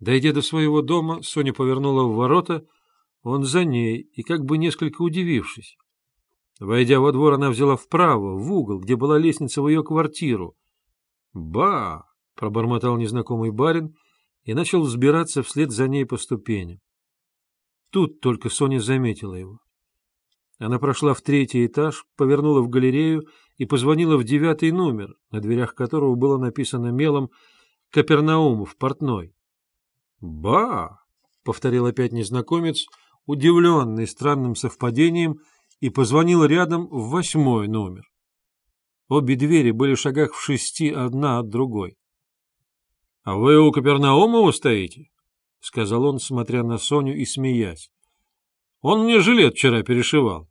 Дойдя до своего дома, Соня повернула в ворота, он за ней, и как бы несколько удивившись. Войдя во двор, она взяла вправо, в угол, где была лестница в ее квартиру. «Ба!» — пробормотал незнакомый барин и начал взбираться вслед за ней по ступеням. Тут только Соня заметила его. Она прошла в третий этаж, повернула в галерею и позвонила в девятый номер, на дверях которого было написано мелом «Капернаумов, портной». «Ба!» — повторил опять незнакомец, удивленный странным совпадением, и позвонил рядом в восьмой номер. Обе двери были в шагах в шести одна от другой. — А вы у Капернаумова стоите? — сказал он, смотря на Соню и смеясь. — Он мне жилет вчера перешивал.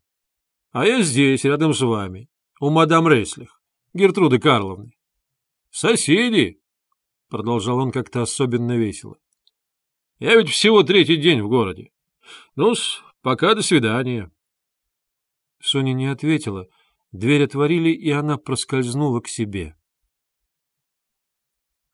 А я здесь, рядом с вами, у мадам Рейслих, Гертруды Карловны. — Соседи! — продолжал он как-то особенно весело. — Я ведь всего третий день в городе. Ну-с, пока до свидания. Соня не ответила. Дверь отворили, и она проскользнула к себе.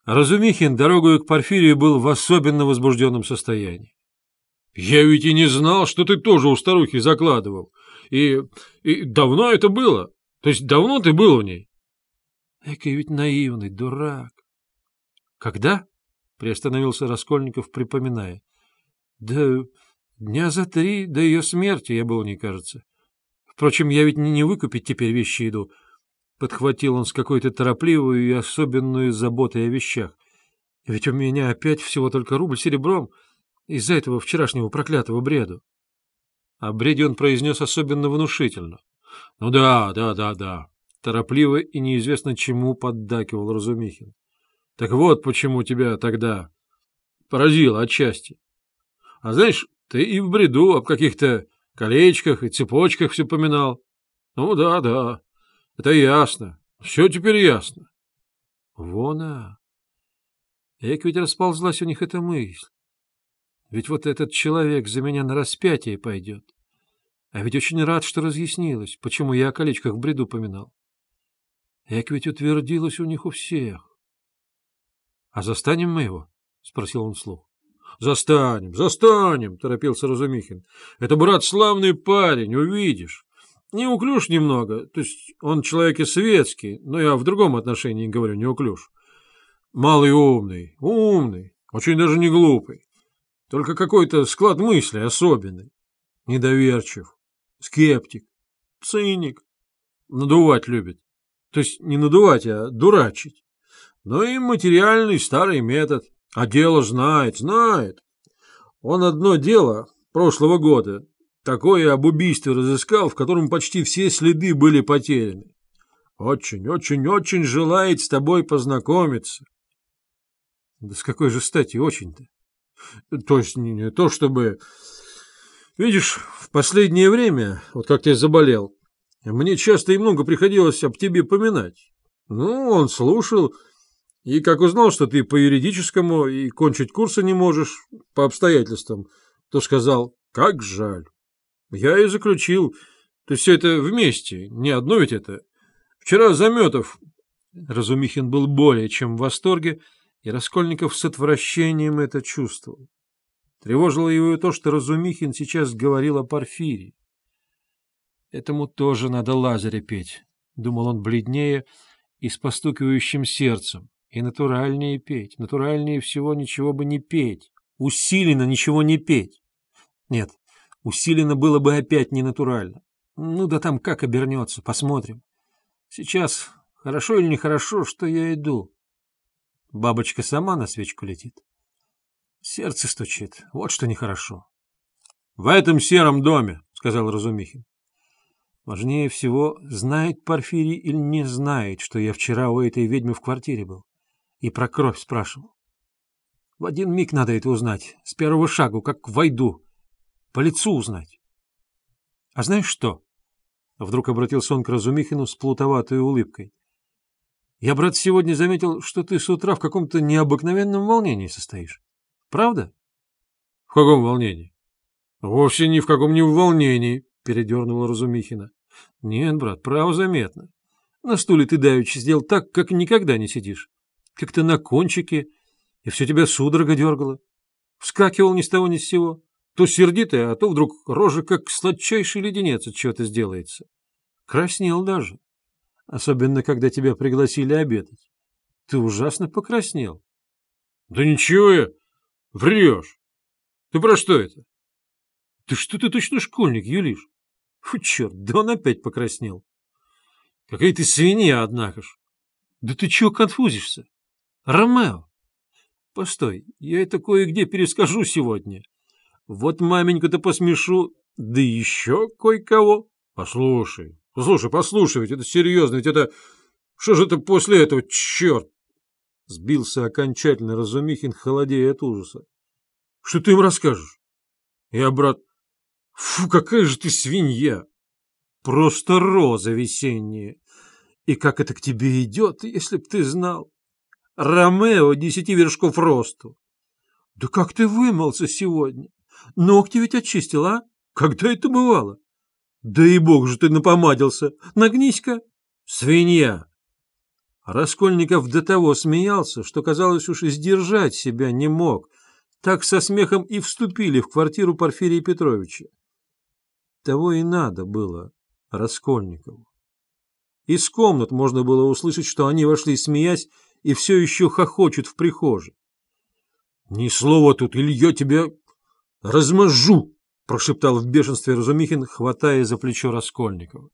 Разумихин дорогою к Порфирию был в особенно возбужденном состоянии. — Я ведь и не знал, что ты тоже у старухи закладывал. И, и давно это было? То есть давно ты был у ней? — Экий ведь наивный, дурак. — Когда? — приостановился Раскольников, припоминая. — Да дня за три до ее смерти я был у ней, кажется. Впрочем, я ведь не выкупить теперь вещи иду. Подхватил он с какой-то торопливой и особенной заботой о вещах. Ведь у меня опять всего только рубль серебром из-за этого вчерашнего проклятого бреду. О бреде он произнес особенно внушительно. — Ну да, да, да, да. Торопливо и неизвестно чему поддакивал Разумихин. — Так вот почему тебя тогда поразило отчасти. А знаешь, ты и в бреду об каких-то колечках и цепочках все поминал. Ну да, да, это ясно. Все теперь ясно. Вон, а. Эк ведь расползлась у них эта мысль. Ведь вот этот человек за меня на распятие пойдет. А ведь очень рад, что разъяснилось, почему я о колечках в бреду поминал. Эк ведь утвердилось у них у всех. — А застанем мы его? — спросил он вслух. Застанем, застанем, торопился Разумихин. Это, брат, славный парень, увидишь. Не уклюж немного, то есть он человек и светский, но я в другом отношении говорю, не уклюж. Малый умный, умный, очень даже не глупый. Только какой-то склад мысли особенный. Недоверчив, скептик, циник. Надувать любит. То есть не надувать, а дурачить. Но и материальный старый метод. А дело знает, знает. Он одно дело прошлого года такое об убийстве разыскал, в котором почти все следы были потеряны. Очень, очень, очень желает с тобой познакомиться. Да с какой же стати очень-то? То есть не то, чтобы... Видишь, в последнее время, вот как ты заболел, мне часто и много приходилось об тебе поминать. Ну, он слушал и как узнал, что ты по юридическому и кончить курсы не можешь по обстоятельствам, то сказал, как жаль. Я и заключил. То есть все это вместе, не одно ведь это. Вчера Заметов... Разумихин был более чем в восторге, и Раскольников с отвращением это чувствовал. Тревожило его и то, что Разумихин сейчас говорил о Порфирии. Этому тоже надо Лазаря петь, — думал он бледнее и с постукивающим сердцем. И натуральнее петь, натуральнее всего ничего бы не петь, усиленно ничего не петь. Нет, усиленно было бы опять не натурально. Ну да там как обернется, посмотрим. Сейчас, хорошо или нехорошо, что я иду. Бабочка сама на свечку летит. Сердце стучит, вот что нехорошо. — В этом сером доме, — сказал Разумихин. Важнее всего, знает Порфирий или не знает, что я вчера у этой ведьмы в квартире был и про кровь спрашивал. В один миг надо это узнать, с первого шагу, как войду, по лицу узнать. А знаешь что? Вдруг обратился он к Разумихину с плутоватой улыбкой. Я, брат, сегодня заметил, что ты с утра в каком-то необыкновенном волнении состоишь. Правда? В каком волнении? Вовсе ни в каком не волнении, передернула Разумихина. Нет, брат, право заметно. На стуле ты давеча сидел так, как никогда не сидишь как-то на кончике, и все тебя судорога дергало. Вскакивал ни с того ни с сего. То сердитый, а то вдруг рожа как сладчайший леденец от чего-то сделается. Краснел даже. Особенно, когда тебя пригласили обедать. Ты ужасно покраснел. — Да ничего я. Врешь. Ты про что это? — Ты что ты точно школьник, Юлиш? Фу, черт, да он опять покраснел. — Какая ты свинья, однако ж. Да ты чего конфузишься? Ромео. Постой, я это кое-где перескажу сегодня. Вот маменьку-то посмешу, да еще кое-кого. Послушай, послушай, послушай, ведь это серьезно, ведь это... Что же это после этого, черт? Сбился окончательно Разумихин, холодея от ужаса. Что ты им расскажешь? Я, брат... Фу, какая же ты свинья! Просто роза весенняя. И как это к тебе идет, если б ты знал? Ромео десяти вершков росту. Да как ты вымылся сегодня? Ногти ведь очистил, а? Когда это бывало? Да и бог же ты напомадился. Нагнись-ка. Свинья. Раскольников до того смеялся, что, казалось, уж и сдержать себя не мог. Так со смехом и вступили в квартиру Порфирия Петровича. Того и надо было Раскольникову. Из комнат можно было услышать, что они вошли, смеясь, и все еще хохочут в прихожей. — Ни слова тут, или я тебя размажу! — прошептал в бешенстве Разумихин, хватая за плечо Раскольникова.